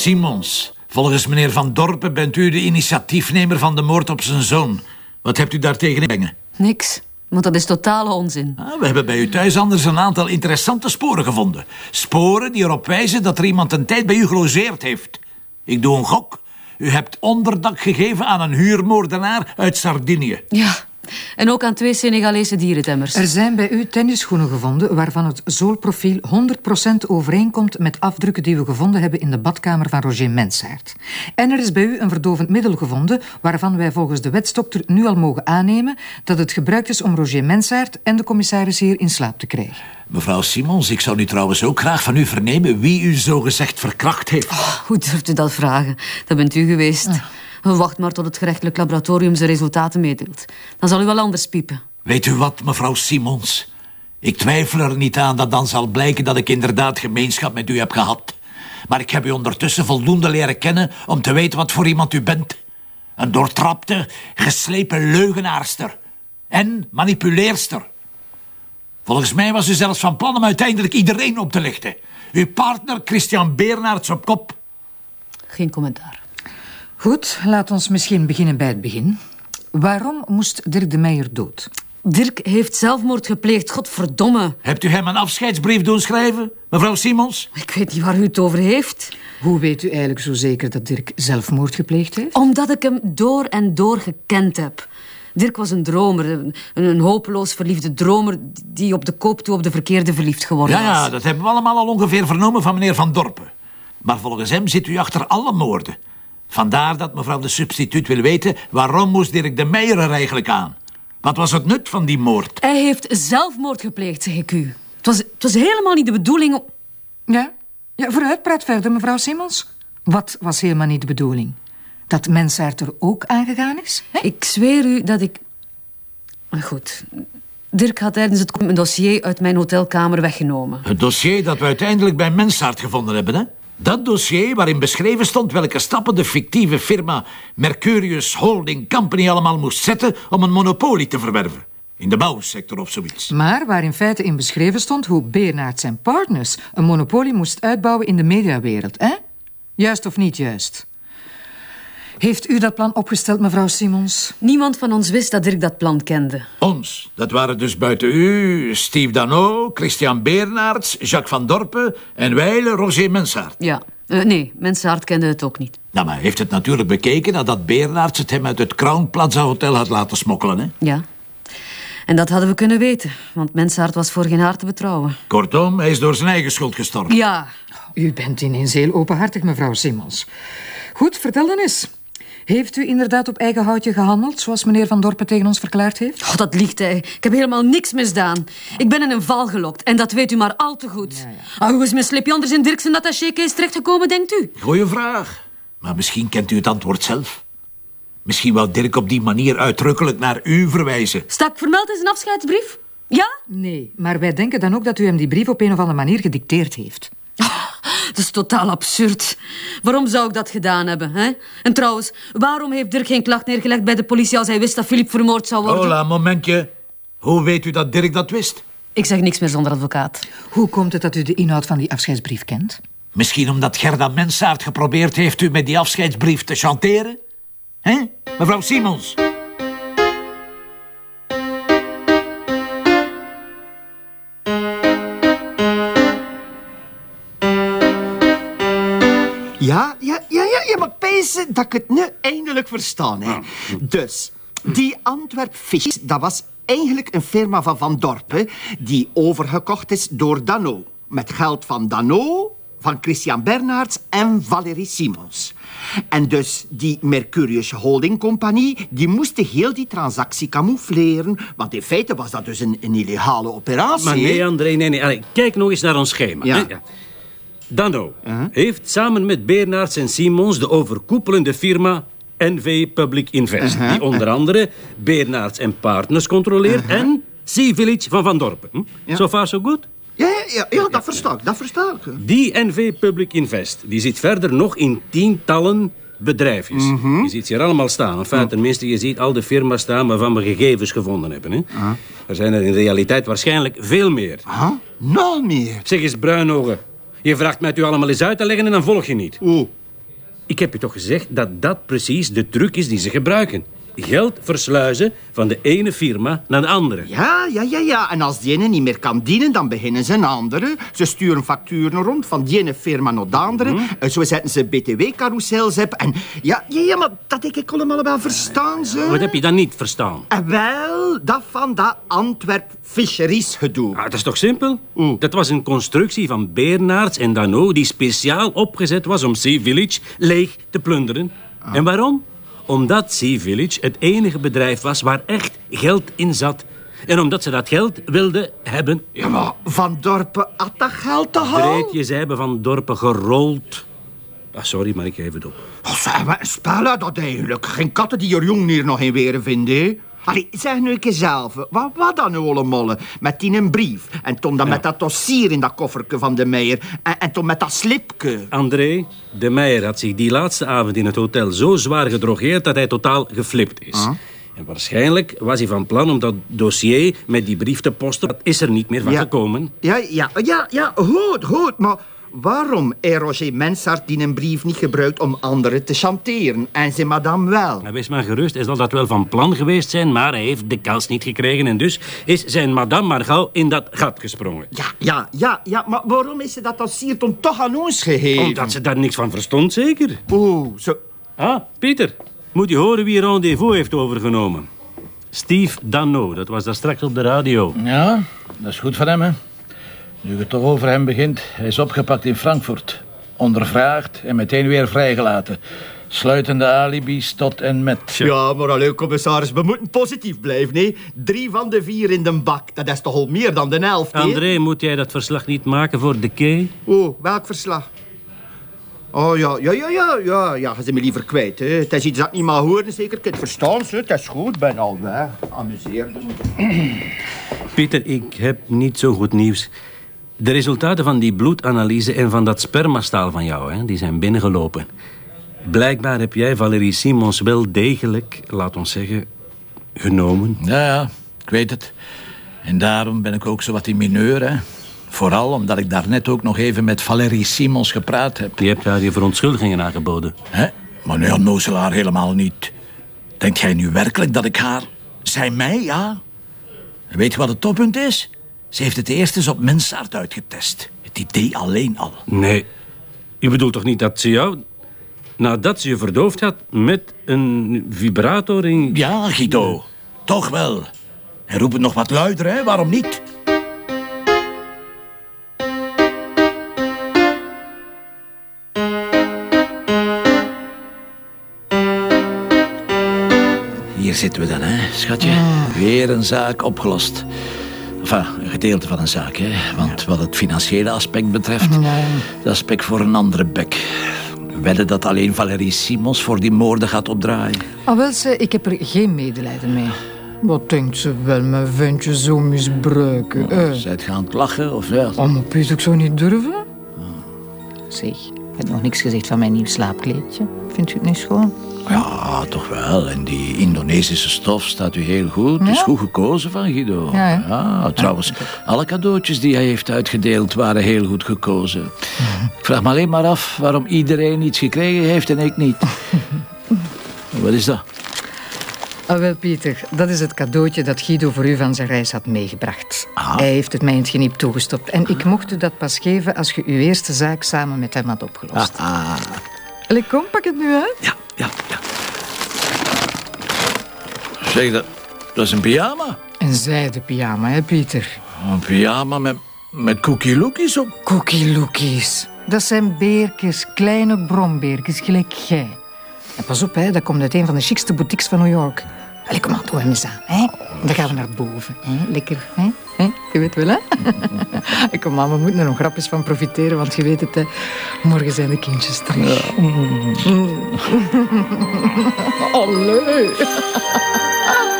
Simons, volgens meneer Van Dorpen bent u de initiatiefnemer van de moord op zijn zoon. Wat hebt u daartegen in brengen? Niks. Want dat is totale onzin. Ah, we hebben bij u thuis anders een aantal interessante sporen gevonden. Sporen die erop wijzen dat er iemand een tijd bij u gelogeerd heeft. Ik doe een gok. U hebt onderdak gegeven aan een huurmoordenaar uit Sardinië. Ja, en ook aan twee Senegalese dierentemmers. Er zijn bij u tennisschoenen gevonden waarvan het zoolprofiel 100% overeenkomt met afdrukken die we gevonden hebben in de badkamer van Roger Mensaert. En er is bij u een verdovend middel gevonden waarvan wij volgens de wetsdokter nu al mogen aannemen dat het gebruikt is om Roger Mensaert en de commissaris hier in slaap te krijgen. Mevrouw Simons, ik zou nu trouwens ook graag van u vernemen wie u zogezegd verkracht heeft. Oh, hoe durft u dat vragen? Dat bent u geweest. Wacht maar tot het gerechtelijk laboratorium zijn resultaten meedeelt. Dan zal u wel anders piepen. Weet u wat, mevrouw Simons? Ik twijfel er niet aan dat dan zal blijken dat ik inderdaad gemeenschap met u heb gehad. Maar ik heb u ondertussen voldoende leren kennen om te weten wat voor iemand u bent. Een doortrapte, geslepen leugenaarster. En manipuleerster. Volgens mij was u zelfs van plan om uiteindelijk iedereen op te lichten. Uw partner Christian Bernards op kop. Geen commentaar. Goed, laat ons misschien beginnen bij het begin. Waarom moest Dirk de Meijer dood? Dirk heeft zelfmoord gepleegd, godverdomme. Hebt u hem een afscheidsbrief doen schrijven, mevrouw Simons? Ik weet niet waar u het over heeft. Hoe weet u eigenlijk zo zeker dat Dirk zelfmoord gepleegd heeft? Omdat ik hem door en door gekend heb. Dirk was een dromer, een, een hopeloos verliefde dromer... die op de koop toe op de verkeerde verliefd geworden ja, was. Ja, dat hebben we allemaal al ongeveer vernomen van meneer Van Dorpen. Maar volgens hem zit u achter alle moorden. Vandaar dat mevrouw de substituut wil weten... waarom moest Dirk de Meijer er eigenlijk aan? Wat was het nut van die moord? Hij heeft zelfmoord gepleegd, zeg ik u. Het was, het was helemaal niet de bedoeling om... Ja, ja vooruit, praat verder, mevrouw Simons. Wat was helemaal niet de bedoeling? Dat Mensaert er ook aangegaan is? Hè? Ik zweer u dat ik... Goed. Dirk had tijdens het een dossier uit mijn hotelkamer weggenomen. Het dossier dat we uiteindelijk bij Mensaert gevonden hebben, hè? Dat dossier waarin beschreven stond welke stappen de fictieve firma Mercurius Holding Company allemaal moest zetten om een monopolie te verwerven. In de bouwsector of zoiets. Maar waar in feite in beschreven stond hoe Bernard zijn partners een monopolie moest uitbouwen in de mediawereld, hè? Juist of niet juist? Heeft u dat plan opgesteld, mevrouw Simons? Niemand van ons wist dat Dirk dat plan kende. Ons? Dat waren dus buiten u Steve Dano, Christian Bernards, Jacques van Dorpen en Weile Roger Mensaert. Ja. Uh, nee, Mensaert kende het ook niet. Nou, maar hij heeft het natuurlijk bekeken nadat Bernards het hem uit het Crown Plaza Hotel had laten smokkelen, hè? Ja. En dat hadden we kunnen weten, want Mensaert was voor geen haar te betrouwen. Kortom, hij is door zijn eigen schuld gestorven. Ja. U bent ineens heel openhartig, mevrouw Simons. Goed, vertel dan eens. Heeft u inderdaad op eigen houtje gehandeld, zoals meneer Van Dorpen tegen ons verklaard heeft? Oh, dat liegt hij. Ik heb helemaal niks misdaan. Ik ben in een val gelokt en dat weet u maar al te goed. Ja, ja. Oh, hoe is mijn slipje anders in Dirkse attaché-case terechtgekomen, denkt u? Goeie vraag. Maar misschien kent u het antwoord zelf. Misschien wou Dirk op die manier uitdrukkelijk naar u verwijzen. Stak vermeld in zijn afscheidsbrief? Ja? Nee, maar wij denken dan ook dat u hem die brief op een of andere manier gedicteerd heeft. Dat is totaal absurd. Waarom zou ik dat gedaan hebben? Hè? En trouwens, waarom heeft Dirk geen klacht neergelegd bij de politie... als hij wist dat Filip vermoord zou worden? Hola, momentje. Hoe weet u dat Dirk dat wist? Ik zeg niks meer zonder advocaat. Hoe komt het dat u de inhoud van die afscheidsbrief kent? Misschien omdat Gerda Mensaert geprobeerd heeft u met die afscheidsbrief te chanteren? Hè, mevrouw Simons? Ja, ja, ja, ja, je mag pezen dat ik het nu eindelijk verstaan. Hè. Dus, die Antwerp Fish, dat was eigenlijk een firma van Van Dorpen... die overgekocht is door Dano. Met geld van Dano, van Christian Bernards en Valérie Simons. En dus die Mercurius Holding Compagnie... die moest heel die transactie camoufleren... want in feite was dat dus een, een illegale operatie. Maar nee, André, nee, nee. Allee, kijk nog eens naar ons schema. Ja. hè. Ja. Dano heeft samen met Bernards en Simons de overkoepelende firma NV Public Invest... die onder andere Bernards en Partners controleert... en Sea Village van Van Dorpen. Hm? So far, so good? Ja, ja, ja, ja, dat versta ik, dat versta ik. Die NV Public Invest die zit verder nog in tientallen bedrijfjes. Je ziet ze hier allemaal staan. Enfin, tenminste, je ziet al de firma's staan waarvan we gegevens gevonden hebben. Hè? Er zijn er in realiteit waarschijnlijk veel meer. Huh? Nog meer. Zeg eens, Bruinogen. Je vraagt mij het u allemaal eens uit te leggen en dan volg je niet. Oeh, Ik heb je toch gezegd dat dat precies de truc is die ze gebruiken. Geld versluizen van de ene firma naar de andere. Ja, ja, ja, ja. En als die ene niet meer kan dienen, dan beginnen ze een andere. Ze sturen facturen rond van die ene firma naar de andere. Mhm. Eh, Zo zetten ze btw-carousels op. En ja, ja, ja, maar dat heb ik allemaal wel verstaan, ze. Wat heb je dan niet verstaan? En wel, dat van dat Antwerp Fisheries gedoe. Ah, dat is toch simpel? Dat was een constructie van Beernaerts en Dano die speciaal opgezet was om Sea Village leeg te plunderen. En waarom? Omdat Sea Village het enige bedrijf was waar echt geld in zat. En omdat ze dat geld wilden hebben. Ja, maar Van Dorpen had dat geld te halen. Dreetje, ze hebben van dorpen gerold. Ah, sorry, maar ik geef het op. Oh, zeg, wat een spel dat eigenlijk. Geen katten die je jong hier nog in weer vinden, hè? Allee, zeg nu een keer zelf. Wat, wat dan, ollemolle? Met die een brief. En toen dan met dat dossier in dat kofferke van de meijer. En, en toen met dat slipke. André, de Meijer had zich die laatste avond in het hotel zo zwaar gedrogeerd dat hij totaal geflipt is. En waarschijnlijk was hij van plan om dat dossier met die brief te posten. Dat is er niet meer van Ja. gekomen. Ja, ja, ja, ja, goed, goed. Maar waarom Roger Mensart die een brief niet gebruikt om anderen te chanteren? En ze madame wel? Nou, wees maar gerust, hij zal dat wel van plan geweest zijn, maar hij heeft de kans niet gekregen en dus is zijn madame maar gauw in dat gat gesprongen. Ja, ja, ja, ja, maar waarom is ze dat dossier toen toch aan ons gegeven? Omdat ze daar niks van verstond, zeker. Oeh, zo... Ah, Pieter, moet je horen wie rendezvous heeft overgenomen. Steve Dano, dat was daar straks op de radio. Ja, dat is goed van hem, hè. Nu het toch over hem begint, hij is opgepakt in Frankfurt. Ondervraagd en meteen weer vrijgelaten. Sluitende alibis tot en met. Ja, maar allee, commissaris, we moeten positief blijven, nee? Drie van de vier in de bak, dat is toch al meer dan de helft, hè? André, moet jij dat verslag niet maken voor de key? Oh, welk verslag? Oh, ja, ja, ja, ja, ja, ja, je bent me liever kwijt, hè. Het is iets dat ik niet mag horen, zeker. Het verstaan, hè. Het is goed, ik ben al weg. Amuseer Pieter, ik heb niet zo goed nieuws. De resultaten van die bloedanalyse en van dat spermastaal van jou, hè, die zijn binnengelopen. Blijkbaar heb jij Valerie Simons wel degelijk, laat ons zeggen, genomen. Ja, ja, ik weet het. En daarom ben ik ook zo wat in mineur, hè. Vooral omdat ik daarnet ook nog even met Valerie Simons gepraat heb. Je hebt haar je verontschuldigingen aangeboden. Hè? Maar nee, onnozelaar helemaal niet. Denkt jij nu werkelijk dat ik haar... Zij mij, ja? En weet je wat het toppunt is? Ze heeft het eerst eens op mensaard uitgetest. Het idee alleen al. Nee, je bedoelt toch niet dat ze jou... Nadat ze je verdoofd had met een vibrator in... Ja, Guido. Toch wel. En roep het nog wat luider, hè? Waarom niet? Hier zitten we dan, hè, schatje. Weer een zaak opgelost. Enfin, een gedeelte van een zaak, hè. Want wat het financiële aspect betreft... dat is spek voor een andere bek. Wedden dat alleen Valerie Simons voor die moorden gaat opdraaien. Ah, wel, ze, ik heb er geen medelijden mee. Wat denkt ze wel, mijn ventje zo misbruiken? eh? Gaan het lachen, of ja? Oh, maar Piet, ik zou niet durven. Zeg, ik heb nog niks gezegd van mijn nieuw slaapkleedje. Vindt u het niet schoon? Ja, toch wel. En die Indonesische stof staat u heel goed. Is goed gekozen van Guido. Ja, hè? trouwens, alle cadeautjes die hij heeft uitgedeeld waren heel goed gekozen. Ik vraag me alleen maar af waarom iedereen iets gekregen heeft en ik niet. Wat is dat? Ah, wel, Pieter, dat is het cadeautje dat Guido voor u van zijn reis had meegebracht. Ah. Hij heeft het mij in het geniep toegestopt. En ik mocht u dat pas geven als je uw eerste zaak samen met hem had opgelost. Ah, Allee, kom, pak het nu uit. ja, ja, ja. Zeg, dat, dat is een pyjama. Een zijde pyjama, hè, Pieter? Een pyjama met, met cookie lookies op. Cookie lookies. Dat zijn beertjes, kleine brombeertjes, gelijk jij. En pas op, hè, dat komt uit een van de chicste boutiques van New York. Allee, kom maar, doe hem eens aan. Hè? Dan gaan we naar boven. Hè? Lekker, hè? hè? Je weet wel, hè? kom maar, we moeten er nog grapjes van profiteren, want je weet het, hè. Morgen zijn de kindjes terug. Mm. Allee.